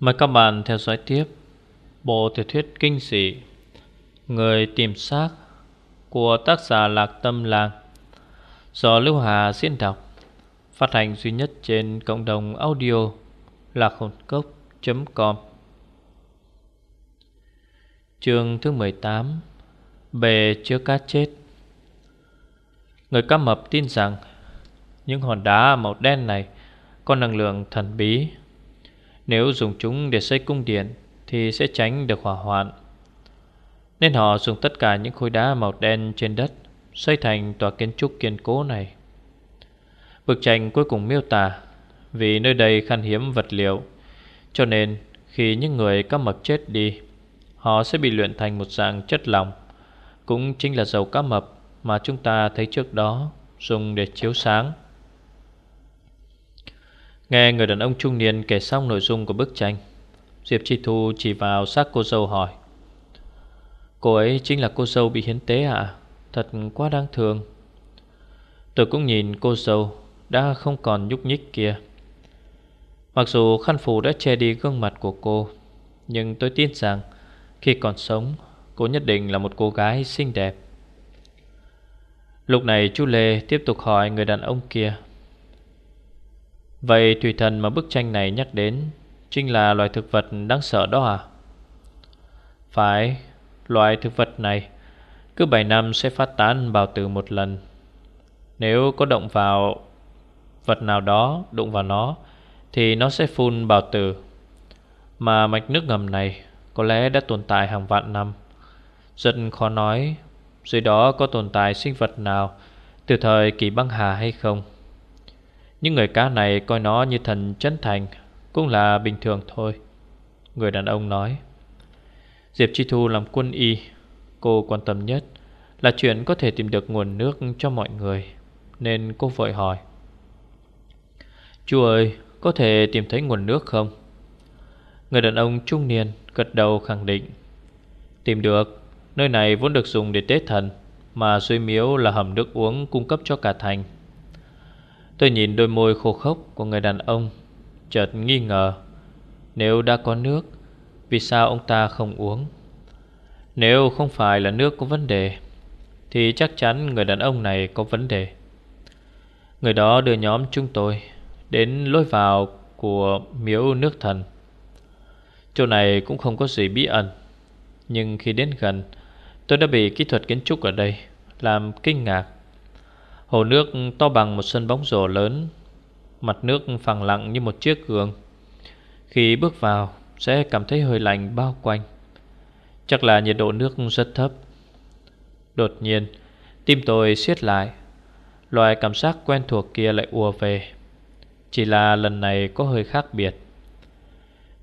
Mời các bạn theo dõi tiếp Bộ tiểu thuyết kinh dị Người tìm xác Của tác giả Lạc Tâm Làng Do Lưu Hà diễn đọc, Phát hành duy nhất trên cộng đồng audio Lạc hồn cốc.com Chương thứ 18 Bề chứa cá chết. Người cá mập tin rằng Những hòn đá màu đen này Có năng lượng thần bí nếu dùng chúng để xây cung điện Thì sẽ tránh được hỏa hoạn. Nên họ dùng tất cả những khối đá màu đen trên đất Xây thành tòa kiến trúc kiên cố này. Bức tranh cuối cùng miêu tả Vì nơi đây khan hiếm vật liệu, Cho nên khi những người cá mập chết đi, Họ sẽ bị luyện thành một dạng chất lỏng, Cũng chính là dầu cá mập Mà chúng ta thấy trước đó Dùng để chiếu sáng. Nghe người đàn ông trung niên kể xong nội dung của bức tranh, Diệp Chi Thu chỉ vào xác cô dâu hỏi, Cô ấy chính là cô dâu bị hiến tế à Thật quá đáng thương. Tôi cũng nhìn cô dâu Đã không còn nhúc nhích kia. Mặc dù khăn phủ đã che đi gương mặt của cô, Nhưng tôi tin rằng Khi còn sống, Cô nhất định là một cô gái xinh đẹp. Lúc này chú Lê tiếp tục hỏi người đàn ông kia Vậy thủy thần mà bức tranh này nhắc đến, Chính là loài thực vật đáng sợ đó à? Phải, Loài thực vật này, Cứ 7 năm sẽ phát tán bào tử một lần. Nếu có động vào Vật nào đó, Đụng vào nó, Thì nó sẽ phun bào tử. Mà mạch nước ngầm này Có lẽ đã tồn tại hàng vạn năm. Rất khó nói, Dưới đó có tồn tại sinh vật nào Từ thời kỳ băng hà hay không những người cá này coi nó như thần chân thành, Cũng là bình thường thôi. Người đàn ông nói, Diệp Chi Thu làm quân y, Cô quan tâm nhất Là chuyện có thể tìm được nguồn nước cho mọi người, Nên cô vội hỏi. Chú ơi, Có thể tìm thấy nguồn nước không? Người đàn ông trung niên Gật đầu khẳng định. Tìm được, Nơi này vốn được dùng để tế thần, Mà suy miếu là hầm nước uống cung cấp cho cả thành. Tôi nhìn đôi môi khô khốc của người đàn ông, Chợt nghi ngờ, Nếu đã có nước, Vì sao ông ta không uống? Nếu không phải là nước có vấn đề, Thì chắc chắn người đàn ông này có vấn đề. Người đó đưa nhóm chúng tôi Đến lối vào của miếu nước thần. Chỗ này cũng không có gì bí ẩn, Nhưng khi đến gần, Tôi đã bị kỹ thuật kiến trúc ở đây Làm kinh ngạc. Hồ nước to bằng một sân bóng rổ lớn, Mặt nước phẳng lặng như một chiếc gương Khi bước vào, Sẽ cảm thấy hơi lạnh bao quanh. Chắc là nhiệt độ nước rất thấp. Đột nhiên, Tim tôi siết lại. Loại cảm giác quen thuộc kia lại ùa về. Chỉ là lần này có hơi khác biệt.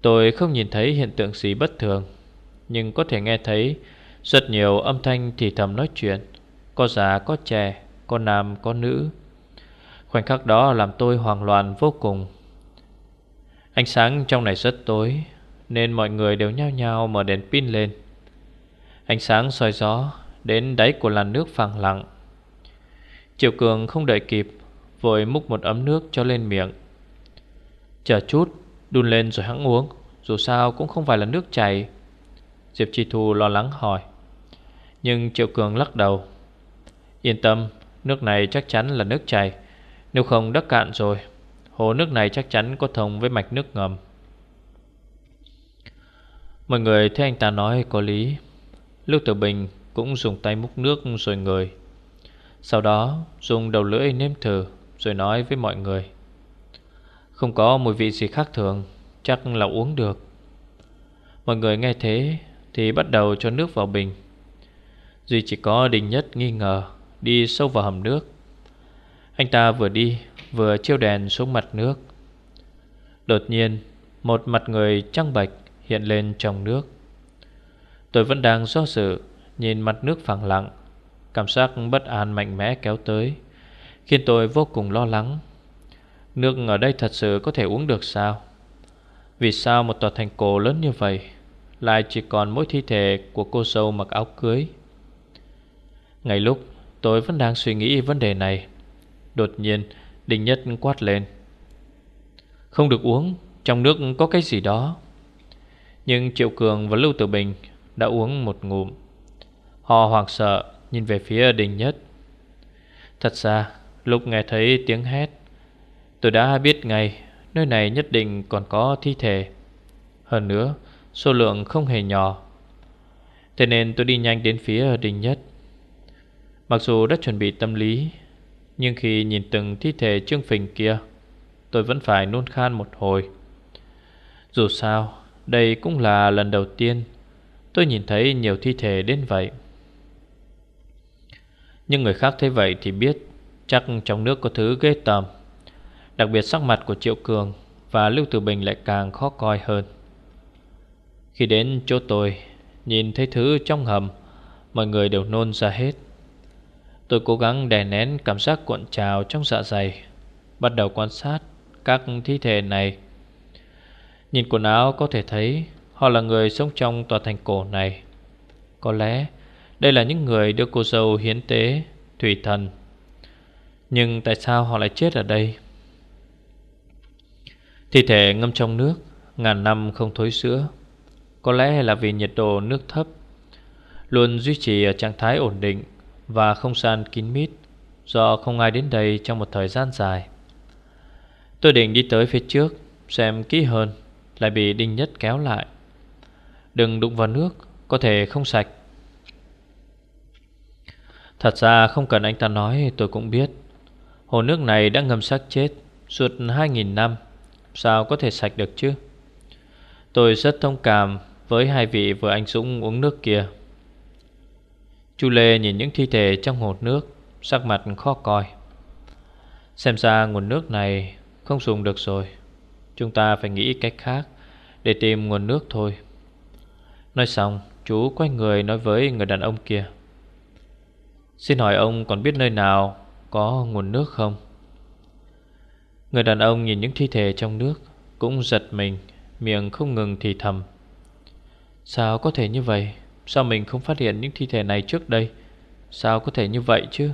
Tôi không nhìn thấy hiện tượng gì bất thường, Nhưng có thể nghe thấy Rất nhiều âm thanh thì thầm nói chuyện. Có già, có trẻ có nam, có nữ. Khoảnh khắc đó làm tôi hoang loạn vô cùng. Ánh sáng trong này rất tối, Nên mọi người đều nhao nhao mở đèn pin lên. Ánh sáng soi gió Đến đáy của làn nước phẳng lặng. Triệu Cường không đợi kịp, Vội múc một ấm nước cho lên miệng. Chờ chút, Đun lên rồi hắn uống, Dù sao cũng không phải là nước chảy. Diệp Chi Thu lo lắng hỏi. Nhưng Triệu Cường lắc đầu. Yên tâm Nước này chắc chắn là nước chảy. Nếu không đất cạn rồi, Hồ nước này chắc chắn có thông với mạch nước ngầm. Mọi người thấy anh ta nói có lý. Lưu Tử Bình cũng dùng tay múc nước rồi người Sau đó, dùng đầu lưỡi nếm thử Rồi nói với mọi người. Không có mùi vị gì khác thường, Chắc là uống được. Mọi người nghe thế Thì bắt đầu cho nước vào bình. Duy chỉ có Đình Nhất nghi ngờ. Đi sâu vào hầm nước. Anh ta vừa đi, Vừa chiêu đèn xuống mặt nước. Đột nhiên, Một mặt người trăng bạch hiện lên trong nước. Tôi vẫn đang do dự, Nhìn mặt nước phẳng lặng, Cảm giác bất an mạnh mẽ kéo tới, Khiến tôi vô cùng lo lắng. Nước ở đây thật sự có thể uống được sao? Vì sao một tòa thành cổ lớn như vậy Lại chỉ còn mỗi thi thể của cô dâu mặc áo cưới? Ngay lúc Tôi vẫn đang suy nghĩ vấn đề này. Đột nhiên Đình Nhất quát lên. Không được uống, Trong nước có cái gì đó. Nhưng Triệu Cường và Lưu Tử Bình đã uống một ngụm. Họ hoảng sợ nhìn về phía đình nhất. Thật ra, lúc nghe thấy tiếng hét, Tôi đã biết ngay Nơi này nhất định còn có thi thể. Hơn nữa, Số lượng không hề nhỏ. Thế nên tôi đi nhanh đến phía đình nhất. Mặc dù đã chuẩn bị tâm lý, Nhưng khi nhìn từng thi thể trương phình kia, Tôi vẫn phải nôn khan một hồi. Dù sao, Đây cũng là lần đầu tiên Tôi nhìn thấy nhiều thi thể đến vậy. Nhưng người khác thấy vậy thì biết Chắc trong nước có thứ ghê tầm Đặc biệt sắc mặt của Triệu Cường Và Lưu Tử Bình lại càng khó coi hơn. Khi đến chỗ tôi, Nhìn thấy thứ trong hầm, Mọi người đều nôn ra hết. Tôi cố gắng đè nén cảm giác cuộn trào trong dạ dày, Bắt đầu quan sát các thi thể này. Nhìn quần áo có thể thấy Họ là người sống trong tòa thành cổ này. Có lẽ đây là những người đưa cô dâu hiến tế, Thủy thần. Nhưng tại sao họ lại chết ở đây? Thi thể ngâm trong nước, Ngàn năm không thối sữa. Có lẽ là vì nhiệt độ nước thấp, Luôn duy trì ở trạng thái ổn định. Và không gian kín mít, Do không ai đến đây trong một thời gian dài. Tôi định đi tới phía trước, Xem kỹ hơn, Lại bị Đinh Nhất kéo lại. Đừng đụng vào nước, Có thể không sạch. Thật ra không cần anh ta nói, tôi cũng biết. Hồ nước này đã ngâm xác chết Suốt 2.000 năm, Sao có thể sạch được chứ? Tôi rất thông cảm Với hai vị vừa anh Dũng uống nước kia. Chu Lê nhìn những thi thể trong hồ nước, Sắc mặt khó coi. Xem ra nguồn nước này Không dùng được rồi. Chúng ta phải nghĩ cách khác Để tìm nguồn nước thôi. Nói xong, chú quay người nói với người đàn ông kia. Xin hỏi ông còn biết nơi nào Có nguồn nước không? Người đàn ông nhìn những thi thể trong nước Cũng giật mình, Miệng không ngừng thì thầm. Sao có thể như vậy? Sao mình không phát hiện những thi thể này trước đây? Sao có thể như vậy chứ?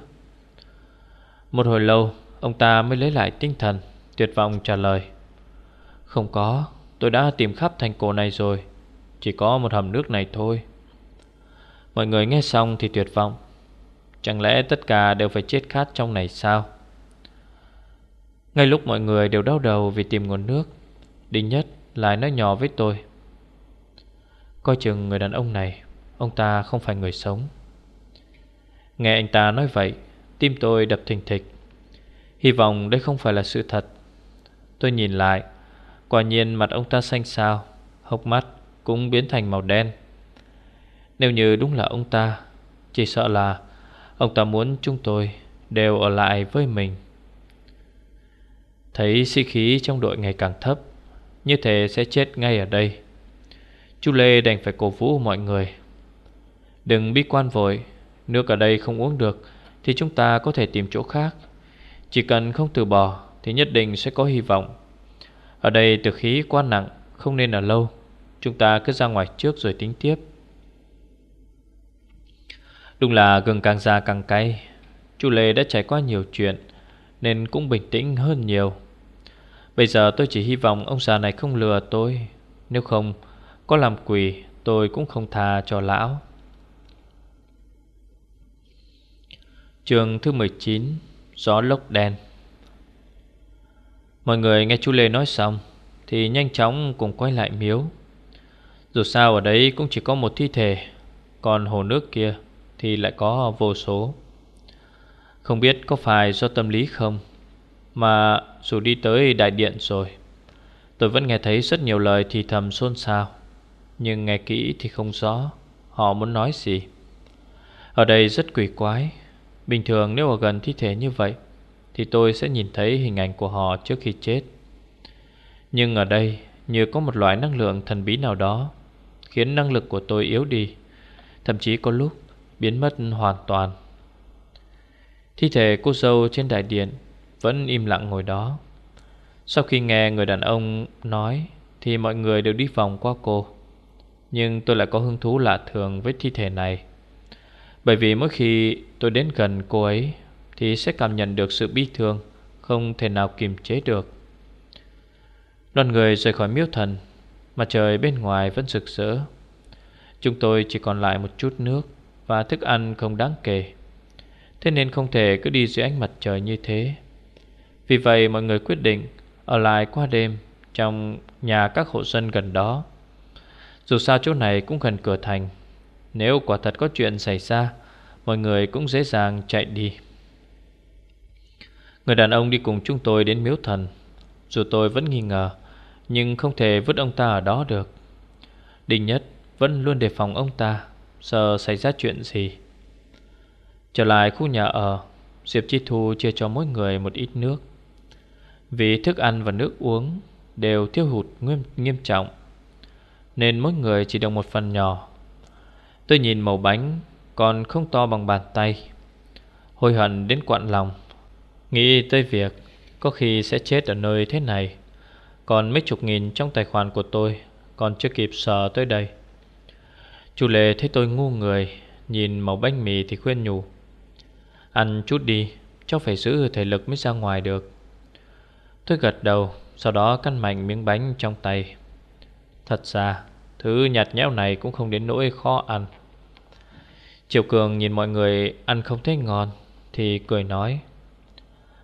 Một hồi lâu, Ông ta mới lấy lại tinh thần, Tuyệt vọng trả lời. Không có, Tôi đã tìm khắp thành cổ này rồi. Chỉ có một hầm nước này thôi. Mọi người nghe xong thì tuyệt vọng. Chẳng lẽ tất cả đều phải chết khát trong này sao? Ngay lúc mọi người đều đau đầu vì tìm nguồn nước, Đinh Nhất lại nói nhỏ với tôi. Coi chừng người đàn ông này Ông ta không phải người sống. Nghe anh ta nói vậy, Tim tôi đập thình thịch. Hy vọng đây không phải là sự thật. Tôi nhìn lại, Quả nhiên mặt ông ta xanh xao, Hốc mắt cũng biến thành màu đen. Nếu như đúng là ông ta, Chỉ sợ là Ông ta muốn chúng tôi đều ở lại với mình. Thấy sĩ khí trong đội ngày càng thấp, Như thế sẽ chết ngay ở đây. Chú Lê đành phải cổ vũ mọi người. Đừng bi quan vội, Nước ở đây không uống được Thì chúng ta có thể tìm chỗ khác. Chỉ cần không từ bỏ Thì nhất định sẽ có hy vọng. Ở đây từ khí quá nặng, Không nên ở lâu. Chúng ta cứ ra ngoài trước rồi tính tiếp. Đúng là gừng càng già càng cay. Chú Lê đã trải qua nhiều chuyện Nên cũng bình tĩnh hơn nhiều. Bây giờ tôi chỉ hy vọng ông già này không lừa tôi. Nếu không, Có làm quỷ, tôi cũng không tha cho lão. Trường thứ 19 Gió lốc đen. Mọi người nghe chú Lê nói xong, Thì nhanh chóng cùng quay lại miếu. Dù sao ở đấy cũng chỉ có một thi thể, Còn hồ nước kia Thì lại có vô số. Không biết có phải do tâm lý không, Mà dù đi tới đại điện rồi, Tôi vẫn nghe thấy rất nhiều lời thì thầm xôn xao, Nhưng nghe kỹ thì không rõ Họ muốn nói gì. Ở đây rất quỷ quái Bình thường nếu ở gần thi thể như vậy, Thì tôi sẽ nhìn thấy hình ảnh của họ trước khi chết. Nhưng ở đây, như có một loại năng lượng thần bí nào đó, Khiến năng lực của tôi yếu đi, Thậm chí có lúc biến mất hoàn toàn. Thi thể cô dâu trên đại điện Vẫn im lặng ngồi đó. Sau khi nghe người đàn ông nói, Thì mọi người đều đi vòng qua cô. Nhưng tôi lại có hứng thú lạ thường với thi thể này. Bởi vì mỗi khi tôi đến gần cô ấy, Thì sẽ cảm nhận được sự bi thương Không thể nào kiềm chế được. Đoàn người rời khỏi miếu thần Mặt trời bên ngoài vẫn rực rỡ. Chúng tôi chỉ còn lại một chút nước Và thức ăn không đáng kể. Thế nên không thể cứ đi dưới ánh mặt trời như thế. Vì vậy mọi người quyết định Ở lại qua đêm Trong nhà các hộ dân gần đó. Dù sao chỗ này cũng gần cửa thành. Nếu quả thật có chuyện xảy ra Mọi người cũng dễ dàng chạy đi. Người đàn ông đi cùng chúng tôi đến miếu thần. Dù tôi vẫn nghi ngờ Nhưng không thể vứt ông ta ở đó được. Đình nhất vẫn luôn đề phòng ông ta. Sợ xảy ra chuyện gì? Trở lại khu nhà ở Diệp Chi Thu chia cho mỗi người một ít nước. Vì thức ăn và nước uống Đều thiếu hụt nghiêm, nghiêm trọng Nên mỗi người chỉ được một phần nhỏ. Tôi nhìn màu bánh, Còn không to bằng bàn tay. Hối hận đến quặn lòng. Nghĩ tới việc Có khi sẽ chết ở nơi thế này. Còn mấy chục nghìn trong tài khoản của tôi Còn chưa kịp sờ tới đây. Chú Lê thấy tôi ngu người, Nhìn màu bánh mì thì khuyên nhủ. Ăn chút đi, Cháu phải giữ thể lực mới ra ngoài được. Tôi gật đầu, Sau đó cắn mạnh miếng bánh trong tay. Thật ra, Thứ nhạt nhẽo này cũng không đến nỗi khó ăn. Triệu Cường nhìn mọi người ăn không thấy ngon, Thì cười nói,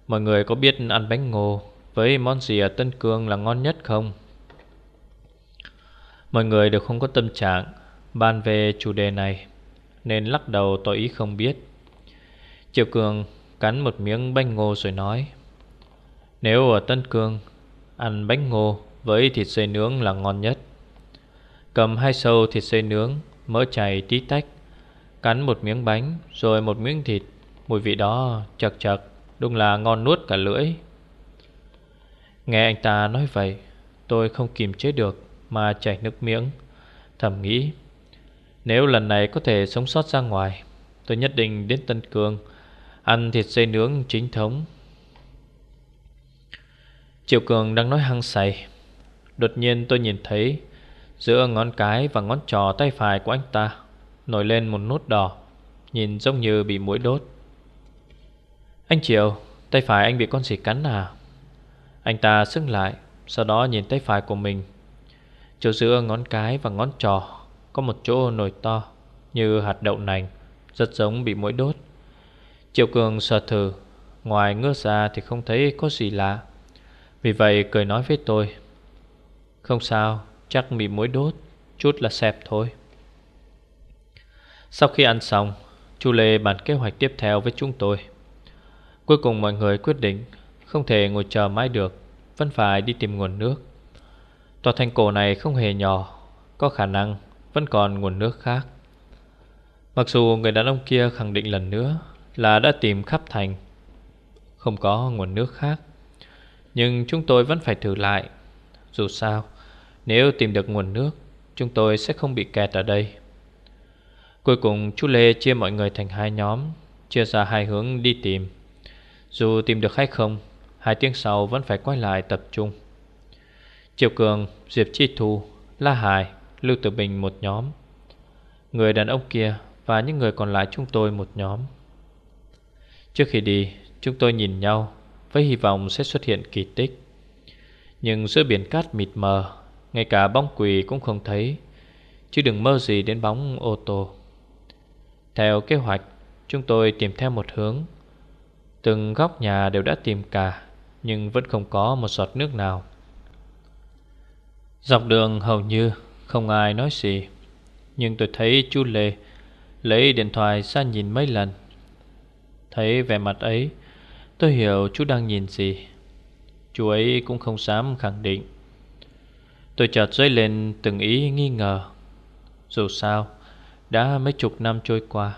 Mọi người có biết ăn bánh ngô Với món gì ở Tân Cương là ngon nhất không? Mọi người đều không có tâm trạng, Bàn về chủ đề này, Nên lắc đầu tỏ ý không biết Triệu Cường cắn một miếng bánh ngô rồi nói, Nếu ở Tân Cương Ăn bánh ngô với thịt xơi nướng là ngon nhất Cầm hai sâu thịt xơi nướng, Mỡ chảy tí tách Cắn một miếng bánh, Rồi một miếng thịt, Mùi vị đó chật chật, Đúng là ngon nuốt cả lưỡi. Nghe anh ta nói vậy, Tôi không kìm chế được Mà chảy nước miếng, Thầm nghĩ, Nếu lần này có thể sống sót ra ngoài, Tôi nhất định đến Tân Cương, Ăn thịt dây nướng chính thống. Triệu Cường đang nói hăng say, Đột nhiên tôi nhìn thấy Giữa ngón cái và ngón trò tay phải của anh ta Nổi lên một nốt đỏ, Nhìn giống như bị mũi đốt. Anh Triệu Tay phải anh bị con gì cắn à? Anh ta sưng lại, Sau đó nhìn tay phải của mình. Chỗ giữa ngón cái và ngón trò Có một chỗ nổi to Như hạt đậu nành, Rất giống bị mũi đốt. Triệu Cường sờ thử, Ngoài ngứa ra thì không thấy có gì lạ. Vì vậy cười nói với tôi, Không sao, Chắc bị mũi đốt, Chút là xẹp thôi. Sau khi ăn xong, Chu Lê bàn kế hoạch tiếp theo với chúng tôi. Cuối cùng mọi người quyết định Không thể ngồi chờ mãi được, Vẫn phải đi tìm nguồn nước. Tòa thành cổ này không hề nhỏ, Có khả năng vẫn còn nguồn nước khác. Mặc dù người đàn ông kia khẳng định lần nữa Là đã tìm khắp thành, Không có nguồn nước khác, Nhưng chúng tôi vẫn phải thử lại. Dù sao, Nếu tìm được nguồn nước, Chúng tôi sẽ không bị kẹt ở đây. Cuối cùng chú Lê chia mọi người thành hai nhóm Chia ra hai hướng đi tìm. Dù tìm được hay không Hai tiếng sau vẫn phải quay lại tập trung. Triệu Cường, Diệp Chi Thu, La Hải, Lưu Tử Bình một nhóm. Người đàn ông kia và những người còn lại chúng tôi một nhóm. Trước khi đi Chúng tôi nhìn nhau Với hy vọng sẽ xuất hiện kỳ tích. Nhưng giữa biển cát mịt mờ Ngay cả bóng quỳ cũng không thấy Chứ đừng mơ gì đến bóng ô tô. Theo kế hoạch, Chúng tôi tìm theo một hướng. Từng góc nhà đều đã tìm cả, Nhưng vẫn không có một giọt nước nào. Dọc đường hầu như không ai nói gì, Nhưng tôi thấy chú Lê Lấy điện thoại ra nhìn mấy lần. Thấy vẻ mặt ấy, Tôi hiểu chú đang nhìn gì. Chú ấy cũng không dám khẳng định. Tôi chợt dấy lên từng ý nghi ngờ. Dù sao đã mấy chục năm trôi qua.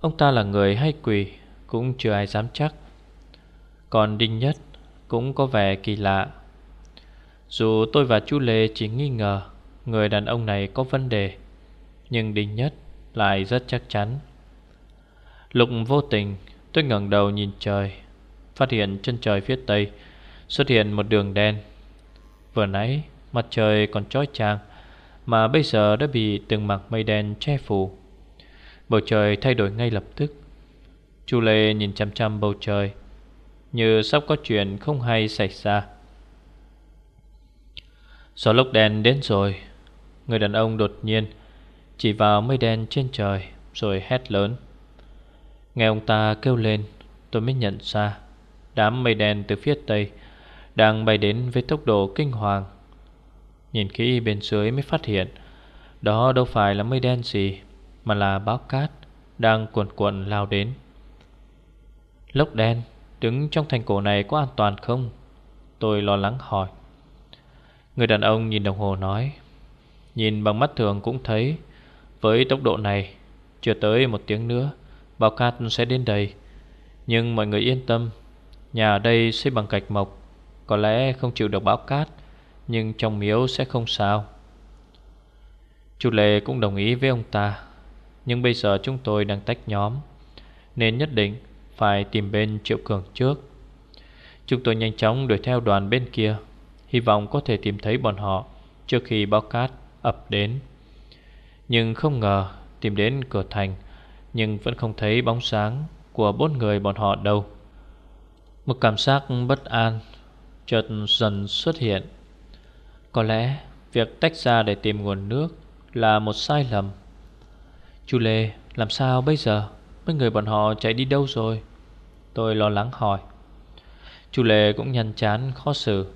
Ông ta là người hay quỷ Cũng chưa ai dám chắc. Còn Đinh Nhất Cũng có vẻ kỳ lạ. Dù tôi và chú Lê chỉ nghi ngờ Người đàn ông này có vấn đề, Nhưng Đinh Nhất lại rất chắc chắn. Lục vô tình, tôi ngẩng đầu nhìn trời, Phát hiện chân trời phía tây Xuất hiện một đường đen. Vừa nãy, mặt trời còn trói chang mà bây giờ đã bị từng mặt mây đen che phủ. Bầu trời thay đổi ngay lập tức. Chu Lê nhìn chăm chăm bầu trời, Như sắp có chuyện không hay xảy ra. Gió lốc đen đến rồi. Người đàn ông đột nhiên Chỉ vào mây đen trên trời, Rồi hét lớn. Nghe ông ta kêu lên, Tôi mới nhận ra Đám mây đen từ phía tây Đang bay đến với tốc độ kinh hoàng. Nhìn kỹ bên dưới mới phát hiện, Đó đâu phải là mây đen gì, Mà là báo cát Đang cuộn cuộn lao đến. Lốc đen Đứng trong thành cổ này có an toàn không? Tôi lo lắng hỏi. Người đàn ông nhìn đồng hồ nói, Nhìn bằng mắt thường cũng thấy, Với tốc độ này, Chưa tới một tiếng nữa Bao cát sẽ đến đây. Nhưng mọi người yên tâm, Nhà ở đây xây bằng gạch mộc, Có lẽ không chịu được bão cát. Nhưng trong miếu sẽ không sao. Chú Lê cũng đồng ý với ông ta, Nhưng bây giờ chúng tôi đang tách nhóm, Nên nhất định phải tìm bên Triệu Cường trước. Chúng tôi nhanh chóng đuổi theo đoàn bên kia, Hy vọng có thể tìm thấy bọn họ Trước khi báo cát ập đến. Nhưng không ngờ Tìm đến cửa thành, Nhưng vẫn không thấy bóng sáng Của bốn người bọn họ đâu. Một cảm giác bất an Chợt dần xuất hiện. Có lẽ Việc tách ra để tìm nguồn nước Là một sai lầm. Chú Lê, làm sao bây giờ? Mấy người bọn họ chạy đi đâu rồi? Tôi lo lắng hỏi. Chú Lê cũng nhăn chán khó xử.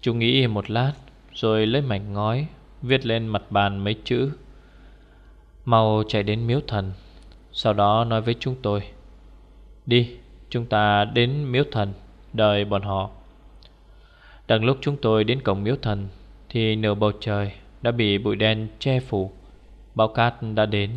Chú nghĩ một lát, Rồi lấy mảnh ngói, Viết lên mặt bàn mấy chữ. Mau chạy đến miếu thần, Sau đó nói với chúng tôi. Đi, Chúng ta đến miếu thần, Đợi bọn họ. Đằng lúc chúng tôi đến cổng miếu thần, Thì nửa bầu trời Đã bị bụi đen che phủ. Bão cát đã đến.